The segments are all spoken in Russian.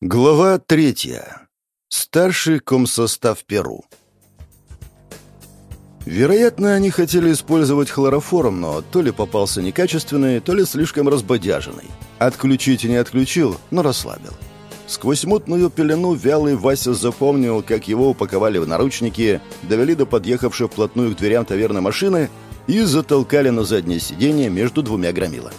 Глава третья. Старший комсостав Перу. Вероятно, они хотели использовать хлороформ, но то ли попался некачественный, то ли слишком разбодяженный. Отключить и не отключил, но расслабил. Сквозь мутную пелену вялый Вася запомнил, как его упаковали в наручники, довели до подъехавшей вплотную к дверям таверны машины и затолкали на заднее сиденье между двумя громилами.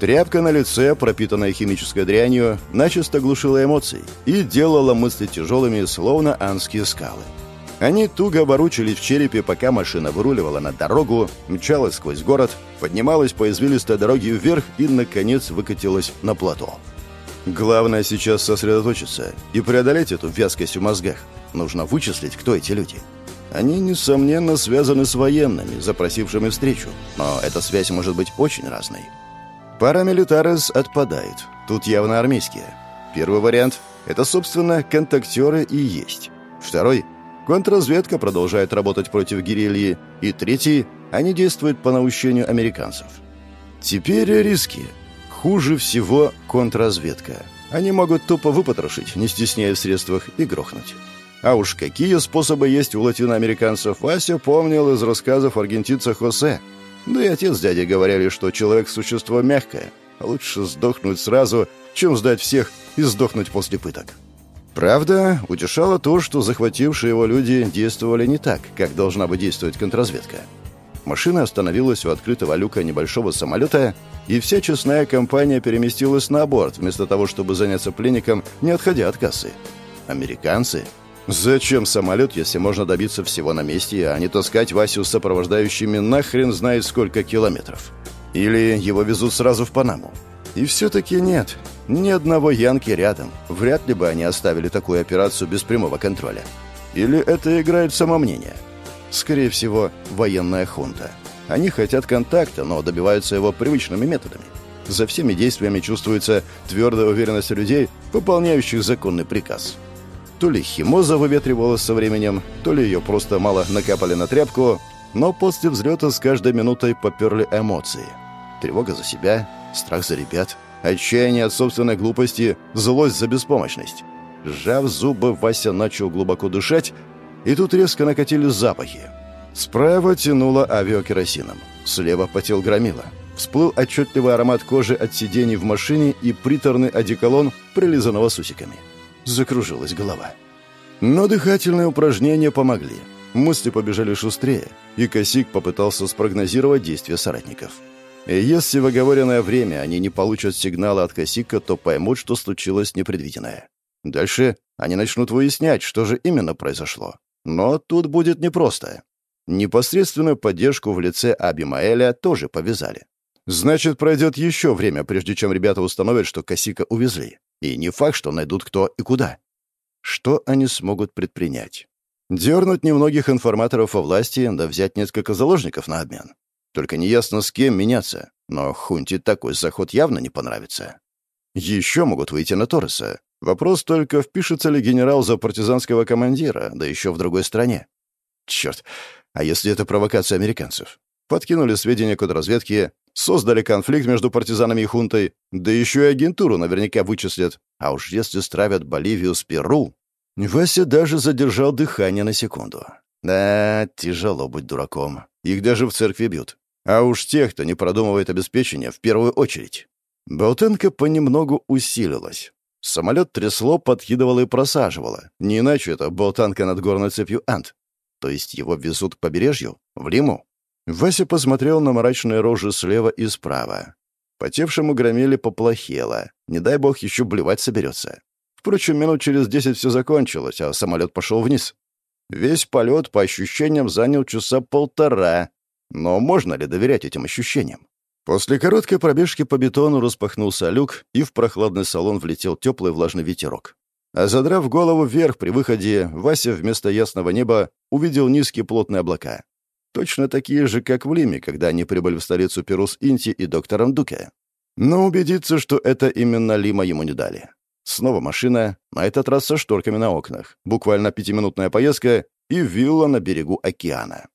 Тряпка на лице, пропитанная химической дрянью, начисто глушила эмоции и делала мысли тяжелыми, словно анские скалы. Они туго воручили в черепе, пока машина выруливала на дорогу, мчалась сквозь город, поднималась по извилистой дороге вверх и, наконец, выкатилась на плато. Главное сейчас сосредоточиться и преодолеть эту вязкость в мозгах. Нужно вычислить, кто эти люди. Они, несомненно, связаны с военными, запросившими встречу, но эта связь может быть очень разной. Парамилитарес отпадает. Тут явно армейские. Первый вариант — это, собственно, контактеры и есть. Второй — контрразведка продолжает работать против гирильи. И третий — они действуют по наущению американцев. Теперь риски. Хуже всего контрразведка. Они могут тупо выпотрошить, не стесняя в средствах, и грохнуть. А уж какие способы есть у латиноамериканцев, Вася помнил из рассказов аргентинца Хосе — да и отец с дядей говорили, что человек – существо мягкое. Лучше сдохнуть сразу, чем сдать всех и сдохнуть после пыток. Правда, утешало то, что захватившие его люди действовали не так, как должна бы действовать контрразведка. Машина остановилась у открытого люка небольшого самолета, и вся честная компания переместилась на борт, вместо того, чтобы заняться пленником, не отходя от кассы. Американцы Зачем самолет, если можно добиться всего на месте, а не таскать Васю с сопровождающими нахрен знает сколько километров? Или его везут сразу в Панаму? И все-таки нет. Ни одного Янки рядом. Вряд ли бы они оставили такую операцию без прямого контроля. Или это играет самомнение? Скорее всего, военная хунта. Они хотят контакта, но добиваются его привычными методами. За всеми действиями чувствуется твердая уверенность людей, выполняющих законный приказ. То ли химоза выветривалась со временем, то ли ее просто мало накапали на тряпку, но после взлета с каждой минутой поперли эмоции. Тревога за себя, страх за ребят, отчаяние от собственной глупости, злость за беспомощность. Сжав зубы, Вася начал глубоко дышать, и тут резко накатились запахи. Справа тянуло авиакеросином, слева потел громила. Всплыл отчетливый аромат кожи от сидений в машине и приторный одеколон, прилизанного с усиками. Закружилась голова. Но дыхательные упражнения помогли. Мысли побежали шустрее, и Косик попытался спрогнозировать действия соратников. Если в оговоренное время они не получат сигнала от Косика, то поймут, что случилось непредвиденное. Дальше они начнут выяснять, что же именно произошло. Но тут будет непросто. Непосредственную поддержку в лице Абимаэля тоже повязали. Значит, пройдет еще время, прежде чем ребята установят, что Косика увезли. И не факт, что найдут кто и куда. Что они смогут предпринять? Дернуть немногих информаторов о власти, да взять несколько заложников на обмен. Только неясно, с кем меняться. Но Хунти такой заход явно не понравится. Еще могут выйти на Торреса. Вопрос только, впишется ли генерал за партизанского командира, да еще в другой стране. Черт, а если это провокация американцев? Подкинули сведения контрразведки, Создали конфликт между партизанами и хунтой, да еще и агентуру наверняка вычислят. А уж если стравят Боливию с Перу... Вася даже задержал дыхание на секунду. Да, тяжело быть дураком. Их даже в церкви бьют. А уж тех, кто не продумывает обеспечение, в первую очередь. Болтенка понемногу усилилась. Самолет трясло, подкидывало и просаживало. Не иначе это болтанка над горной цепью Ант. То есть его везут к побережью? В Лиму? Вася посмотрел на мрачные рожи слева и справа. Потевшему громили поплохело. Не дай бог еще блевать соберется. Впрочем, минут через десять все закончилось, а самолет пошел вниз. Весь полет, по ощущениям, занял часа полтора. Но можно ли доверять этим ощущениям? После короткой пробежки по бетону распахнулся люк, и в прохладный салон влетел теплый влажный ветерок. А задрав голову вверх при выходе, Вася вместо ясного неба увидел низкие плотные облака. Точно такие же, как в Лиме, когда они прибыли в столицу Перу с Инти и доктором Дуке. Но убедиться, что это именно Лима ему не дали. Снова машина, на этот раз со шторками на окнах. Буквально пятиминутная поездка и вилла на берегу океана.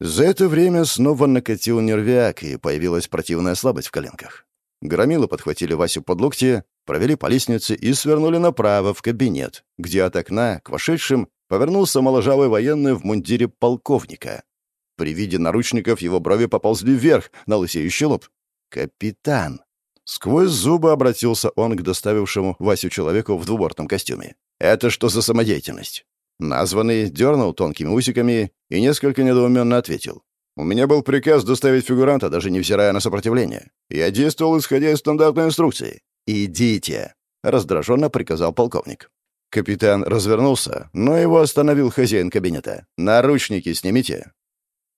За это время снова накатил нервяк, и появилась противная слабость в коленках. Громилы подхватили Васю под локти, провели по лестнице и свернули направо в кабинет, где от окна к вошедшим повернулся моложавый военный в мундире полковника. При виде наручников его брови поползли вверх на лысеющий лоб. «Капитан!» Сквозь зубы обратился он к доставившему Васю человеку в двубортном костюме. «Это что за самодеятельность?» Названный дернул тонкими усиками и несколько недоуменно ответил. «У меня был приказ доставить фигуранта, даже невзирая на сопротивление. Я действовал, исходя из стандартной инструкции. «Идите!» — раздраженно приказал полковник. Капитан развернулся, но его остановил хозяин кабинета. «Наручники снимите!»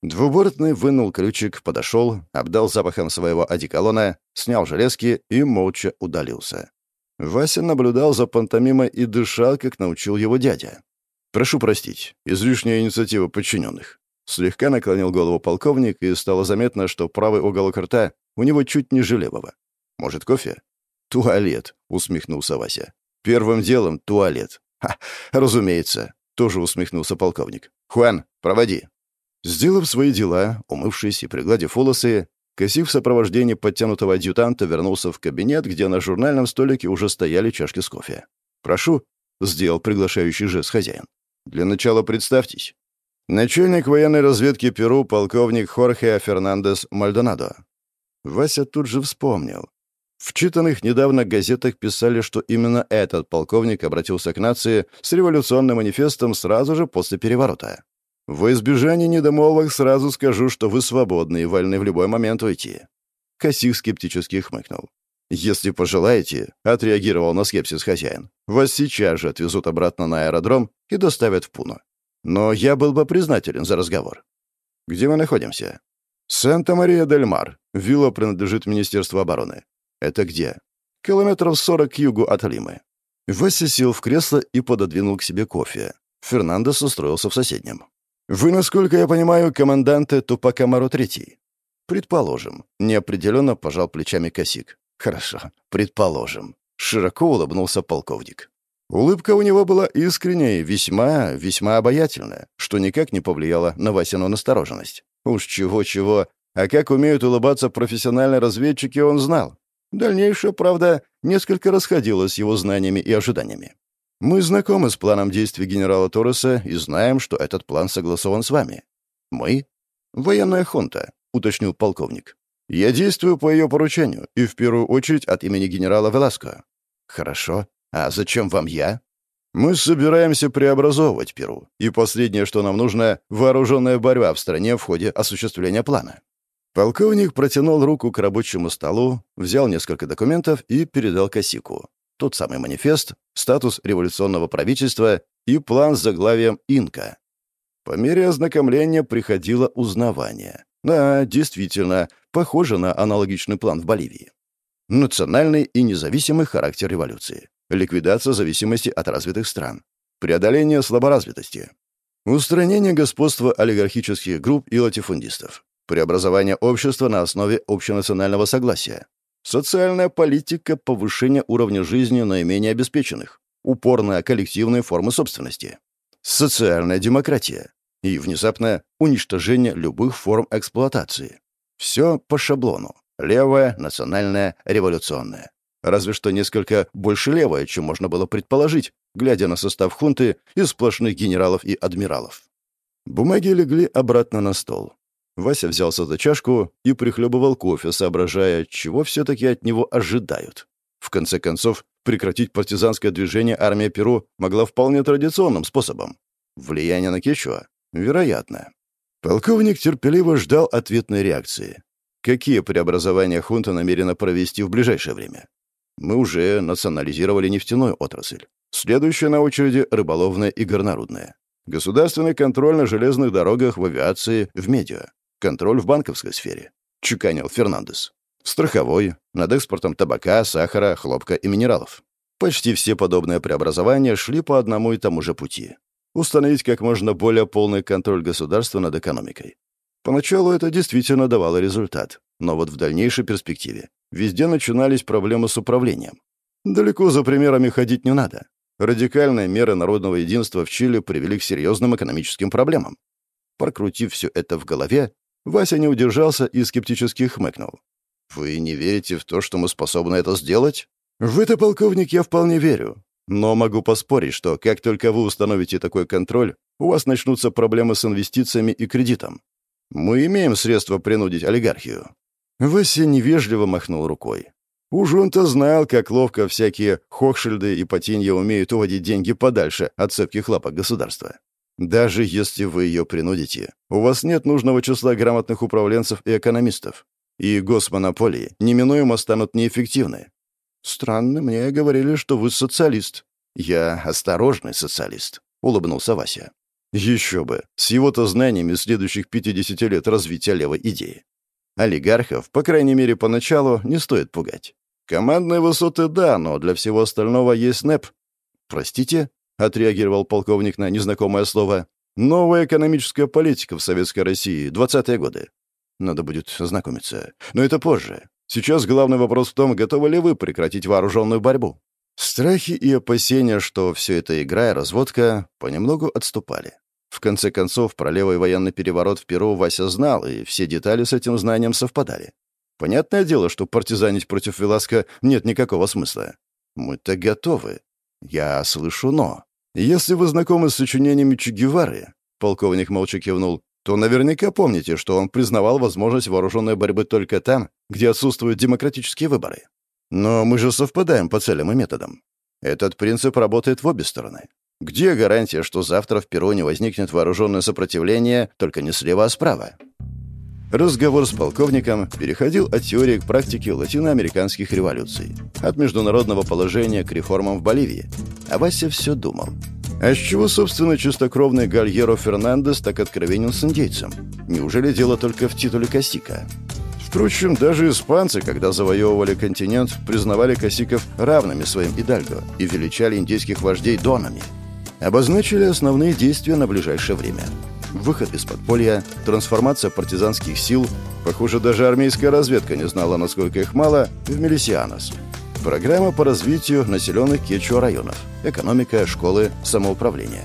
Двубортный вынул ключик, подошел, обдал запахом своего одеколона, снял железки и молча удалился. Вася наблюдал за пантомимой и дышал, как научил его дядя. «Прошу простить, излишняя инициатива подчиненных». Слегка наклонил голову полковник, и стало заметно, что правый уголок рта у него чуть ниже левого. «Может, кофе?» «Туалет», — усмехнулся Вася. «Первым делом туалет». «Ха, разумеется», — тоже усмехнулся полковник. «Хуан, проводи». Сделав свои дела, умывшись и пригладив волосы, Косив в сопровождении подтянутого адъютанта вернулся в кабинет, где на журнальном столике уже стояли чашки с кофе. «Прошу», — сделал приглашающий жест хозяин. «Для начала представьтесь». Начальник военной разведки Перу полковник Хорхе Фернандес Мальдонадо. Вася тут же вспомнил. В читанных недавно газетах писали, что именно этот полковник обратился к нации с революционным манифестом сразу же после переворота. «В избежание недомолвок сразу скажу, что вы свободны и вольны в любой момент уйти». Косих скептически хмыкнул. «Если пожелаете», — отреагировал на скепсис хозяин, «вас сейчас же отвезут обратно на аэродром и доставят в Пуну. Но я был бы признателен за разговор». «Где мы находимся?» «Санта-Мария-дель-Мар. Вилла принадлежит Министерству обороны». «Это где?» «Километров сорок к югу от Лимы». Вася сел в кресло и пододвинул к себе кофе. Фернандес устроился в соседнем. «Вы, насколько я понимаю, команданты Тупака Маро Третий?» «Предположим». Неопределенно пожал плечами косик. «Хорошо, предположим». Широко улыбнулся полковник. Улыбка у него была искренняя, весьма, весьма обаятельная, что никак не повлияло на Васину настороженность. Уж чего-чего, а как умеют улыбаться профессиональные разведчики, он знал. Дальнейшее, правда, несколько расходилось с его знаниями и ожиданиями. Мы знакомы с планом действий генерала Торреса и знаем, что этот план согласован с вами. Мы? Военная хунта, уточнил полковник. Я действую по ее поручению, и в первую очередь от имени генерала Веласко. Хорошо. А зачем вам я? Мы собираемся преобразовывать Перу, и последнее, что нам нужно — вооруженная борьба в стране в ходе осуществления плана. Полковник протянул руку к рабочему столу, взял несколько документов и передал Косику тот самый манифест, статус революционного правительства и план с заглавием «Инка». По мере ознакомления приходило узнавание. Да, действительно, похоже на аналогичный план в Боливии. Национальный и независимый характер революции. Ликвидация зависимости от развитых стран. Преодоление слаборазвитости. Устранение господства олигархических групп и латифундистов. Преобразование общества на основе общенационального согласия. Социальная политика повышения уровня жизни наименее обеспеченных. Упорная коллективные формы собственности. Социальная демократия. И внезапное уничтожение любых форм эксплуатации. Все по шаблону. Левое, национальное, революционное. Разве что несколько больше левое, чем можно было предположить, глядя на состав хунты из сплошных генералов и адмиралов. Бумаги легли обратно на стол. Вася взялся за чашку и прихлебывал кофе, соображая, чего все-таки от него ожидают. В конце концов, прекратить партизанское движение армия Перу могла вполне традиционным способом. Влияние на Кечуа? Вероятно. Полковник терпеливо ждал ответной реакции. Какие преобразования хунта намерена провести в ближайшее время? Мы уже национализировали нефтяную отрасль. Следующая на очереди — рыболовная и горнорудная. Государственный контроль на железных дорогах, в авиации, в медиа. Контроль в банковской сфере. Чеканил Фернандес. Страховой, над экспортом табака, сахара, хлопка и минералов. Почти все подобные преобразования шли по одному и тому же пути. Установить как можно более полный контроль государства над экономикой. Поначалу это действительно давало результат, но вот в дальнейшей перспективе везде начинались проблемы с управлением. Далеко за примерами ходить не надо. Радикальные меры народного единства в Чили привели к серьезным экономическим проблемам. Прокрутив все это в голове, Вася не удержался и скептически хмыкнул. Вы не верите в то, что мы способны это сделать? В это, полковник, я вполне верю. Но могу поспорить, что как только вы установите такой контроль, у вас начнутся проблемы с инвестициями и кредитом. Мы имеем средства принудить олигархию». Вася невежливо махнул рукой. Уж он-то знал, как ловко всякие Хохшильды и Патинья умеют уводить деньги подальше от цепких лапок государства. Даже если вы ее принудите, у вас нет нужного числа грамотных управленцев и экономистов. И госмонополии неминуемо станут неэффективны. Странно, мне говорили, что вы социалист. Я осторожный социалист, улыбнулся Вася. Еще бы, с его-то знаниями следующих 50 лет развития левой идеи. Олигархов, по крайней мере, поначалу, не стоит пугать. Командные высоты — да, но для всего остального есть НЭП. Простите, — отреагировал полковник на незнакомое слово. «Новая экономическая политика в Советской России, 20-е годы. Надо будет ознакомиться. Но это позже. Сейчас главный вопрос в том, готовы ли вы прекратить вооруженную борьбу». Страхи и опасения, что все это игра и разводка, понемногу отступали. В конце концов, про левый военный переворот в Перу Вася знал, и все детали с этим знанием совпадали. Понятное дело, что партизанить против Веласка нет никакого смысла. Мы-то готовы. Я слышу «но». «Если вы знакомы с сочинениями Че Гевары», — полковник молча кивнул, то наверняка помните, что он признавал возможность вооруженной борьбы только там, где отсутствуют демократические выборы. Но мы же совпадаем по целям и методам. Этот принцип работает в обе стороны. Где гарантия, что завтра в Перу не возникнет вооруженное сопротивление, только не слева, а справа? Разговор с полковником переходил от теории к практике латиноамериканских революций, от международного положения к реформам в Боливии. А Вася все думал. А с чего, собственно, чистокровный Гальеро Фернандес так откровенен с индейцем? Неужели дело только в титуле Косика? Впрочем, даже испанцы, когда завоевывали континент, признавали косиков равными своим идальго и величали индейских вождей донами. Обозначили основные действия на ближайшее время – выход из подполья, трансформация партизанских сил, похоже, даже армейская разведка не знала, насколько их мало, в Мелисианос. Программа по развитию населенных Кечуа районов, экономика, школы, самоуправление.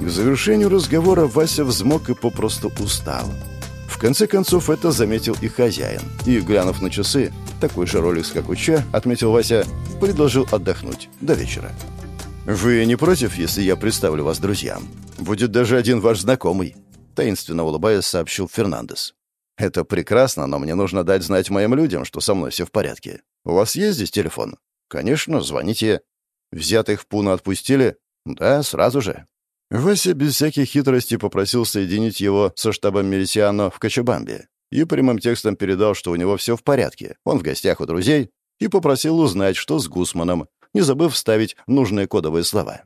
К завершению разговора Вася взмок и попросту устал. В конце концов, это заметил и хозяин. И, глянув на часы, такой же ролик, как у отметил Вася, предложил отдохнуть до вечера. «Вы не против, если я представлю вас друзьям? Будет даже один ваш знакомый», — таинственно улыбаясь, сообщил Фернандес. «Это прекрасно, но мне нужно дать знать моим людям, что со мной все в порядке. У вас есть здесь телефон?» «Конечно, звоните». «Взятых в Пуну отпустили?» «Да, сразу же». Вася без всяких хитростей попросил соединить его со штабом Мерисиано в Кочабамбе и прямым текстом передал, что у него все в порядке, он в гостях у друзей, и попросил узнать, что с Гусманом, не забыв вставить нужные кодовые слова.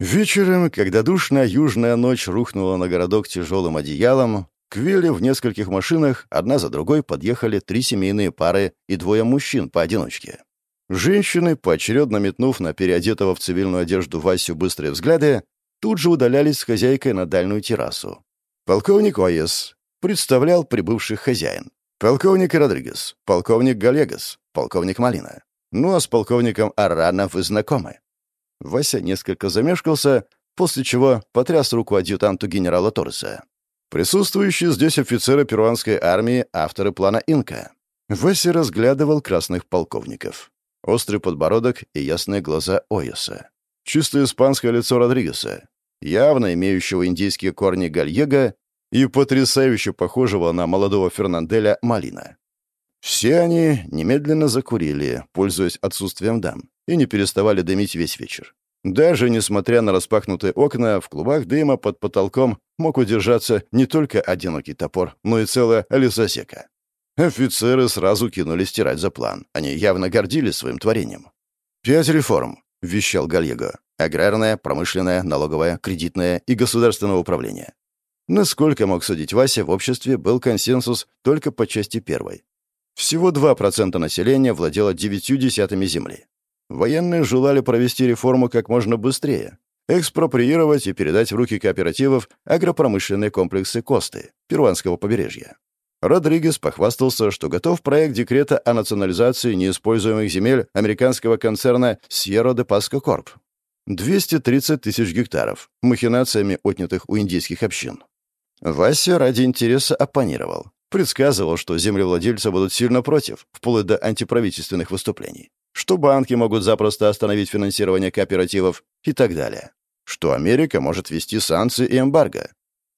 Вечером, когда душная южная ночь рухнула на городок тяжелым одеялом, к Вилле в нескольких машинах одна за другой подъехали три семейные пары и двое мужчин поодиночке. Женщины, поочередно метнув на переодетого в цивильную одежду Васю быстрые взгляды, тут же удалялись с хозяйкой на дальнюю террасу. Полковник Оес представлял прибывших хозяин. Полковник Родригес, полковник Галегас, полковник Малина. Ну а с полковником Арана вы знакомы. Вася несколько замешкался, после чего потряс руку адъютанту генерала Торреса. Присутствующие здесь офицеры перуанской армии, авторы плана Инка. Вася разглядывал красных полковников. Острый подбородок и ясные глаза Ойоса. Чисто испанское лицо Родригеса, явно имеющего индийские корни Гальего и потрясающе похожего на молодого Фернанделя Малина. Все они немедленно закурили, пользуясь отсутствием дам, и не переставали дымить весь вечер. Даже несмотря на распахнутые окна, в клубах дыма под потолком мог удержаться не только одинокий топор, но и целая лесосека. Офицеры сразу кинулись стирать за план. Они явно гордились своим творением. «Пять реформ», — вещал Гальего. «Аграрное, промышленное, налоговое, кредитное и государственное управление». Насколько мог судить Вася, в обществе был консенсус только по части первой. Всего 2% населения владело девятью десятыми земли. Военные желали провести реформу как можно быстрее, экспроприировать и передать в руки кооперативов агропромышленные комплексы Косты, перуанского побережья. Родригес похвастался, что готов проект декрета о национализации неиспользуемых земель американского концерна Sierra de Pasco Corp. 230 тысяч гектаров, махинациями отнятых у индийских общин. Вася ради интереса оппонировал. Предсказывал, что землевладельцы будут сильно против, вплоть до антиправительственных выступлений, что банки могут запросто остановить финансирование кооперативов и так далее, что Америка может ввести санкции и эмбарго.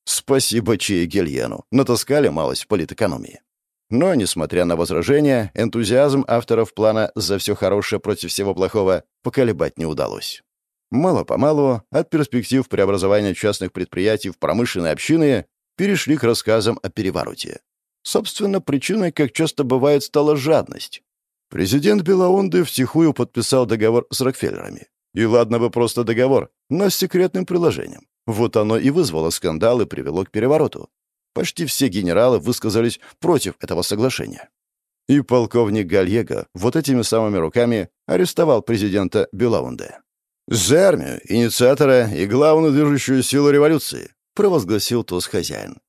Спасибо и Гельену, натаскали малость политэкономии. Но, несмотря на возражения, энтузиазм авторов плана «За все хорошее против всего плохого» поколебать не удалось. Мало-помалу от перспектив преобразования частных предприятий в промышленные общины перешли к рассказам о перевороте. Собственно, причиной, как часто бывает, стала жадность. Президент Белаунды втихую подписал договор с Рокфеллерами. И ладно бы просто договор, но с секретным приложением. Вот оно и вызвало скандал и привело к перевороту. Почти все генералы высказались против этого соглашения. И полковник Гальего вот этими самыми руками арестовал президента Белаунде. «За армию, инициатора и главную движущую силу революции», провозгласил ТОС хозяин.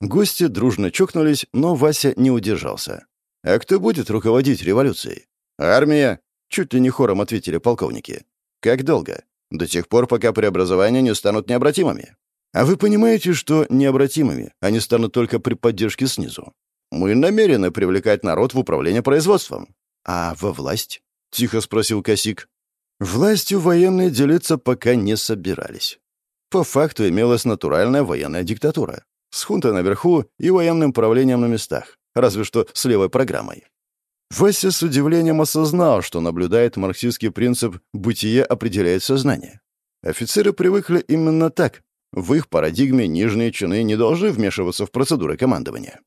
Гости дружно чокнулись, но Вася не удержался. «А кто будет руководить революцией?» «Армия», — чуть ли не хором ответили полковники. «Как долго?» «До тех пор, пока преобразования не станут необратимыми». «А вы понимаете, что необратимыми они станут только при поддержке снизу? Мы намерены привлекать народ в управление производством». «А во власть?» — тихо спросил Косик. Властью военные делиться пока не собирались. По факту имелась натуральная военная диктатура. С хунтой наверху и военным правлением на местах, разве что с левой программой. Вася с удивлением осознал, что наблюдает марксистский принцип «бытие определяет сознание». Офицеры привыкли именно так. В их парадигме нижние чины не должны вмешиваться в процедуры командования.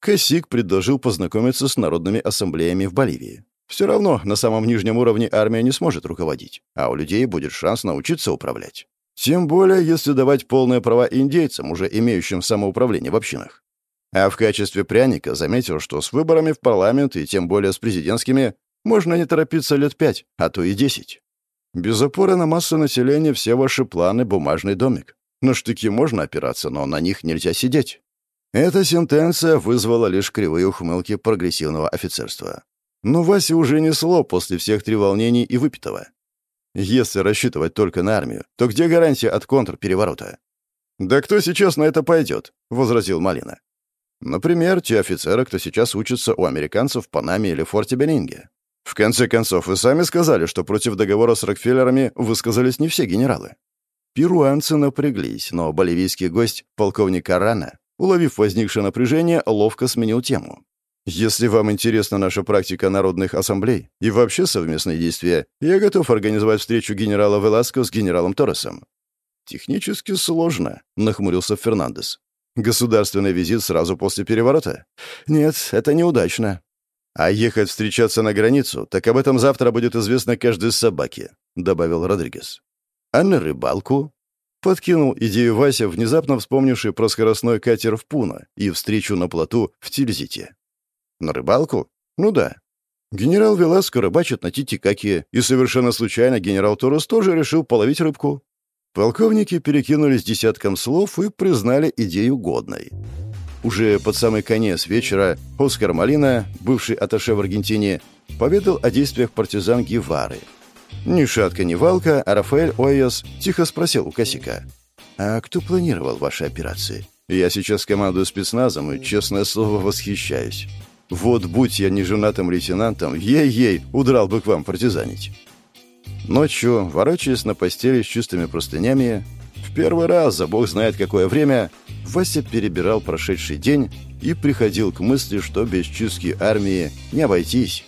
Косик предложил познакомиться с народными ассамблеями в Боливии. Все равно на самом нижнем уровне армия не сможет руководить, а у людей будет шанс научиться управлять. Тем более, если давать полные права индейцам, уже имеющим самоуправление в общинах. А в качестве пряника заметил, что с выборами в парламент и тем более с президентскими можно не торопиться лет пять, а то и десять. Без опоры на массу населения все ваши планы — бумажный домик. На штыки можно опираться, но на них нельзя сидеть. Эта сентенция вызвала лишь кривые ухмылки прогрессивного офицерства. Но Васе уже несло после всех треволнений и выпитого. Если рассчитывать только на армию, то где гарантия от контрпереворота? «Да кто сейчас на это пойдет?» — возразил Малина. «Например, те офицеры, кто сейчас учится у американцев в Панаме или Форте Бенинге. В конце концов, вы сами сказали, что против договора с Рокфеллерами высказались не все генералы. Перуанцы напряглись, но боливийский гость, полковник Арана, уловив возникшее напряжение, ловко сменил тему. Если вам интересна наша практика народных ассамблей и вообще совместные действия, я готов организовать встречу генерала Веласко с генералом Торресом». «Технически сложно», — нахмурился Фернандес. «Государственный визит сразу после переворота? Нет, это неудачно. А ехать встречаться на границу, так об этом завтра будет известно каждой собаке», — добавил Родригес. «А на рыбалку?» Подкинул идею Вася, внезапно вспомнивший про скоростной катер в Пуна и встречу на плоту в Тильзите. На рыбалку? Ну да. Генерал Веласко рыбачит на Титикаке, и совершенно случайно генерал Торос тоже решил половить рыбку. Полковники перекинулись десятком слов и признали идею годной. Уже под самый конец вечера Оскар Малина, бывший аташе в Аргентине, поведал о действиях партизан Гевары. Ни шатка, ни валка, а Рафаэль Ойос тихо спросил у Косика. «А кто планировал ваши операции? Я сейчас командую спецназом и, честное слово, восхищаюсь. Вот будь я не женатым лейтенантом, ей-ей, удрал бы к вам партизанить. Ночью, ворочаясь на постели с чистыми простынями, в первый раз за бог знает какое время, Вася перебирал прошедший день и приходил к мысли, что без чистки армии не обойтись.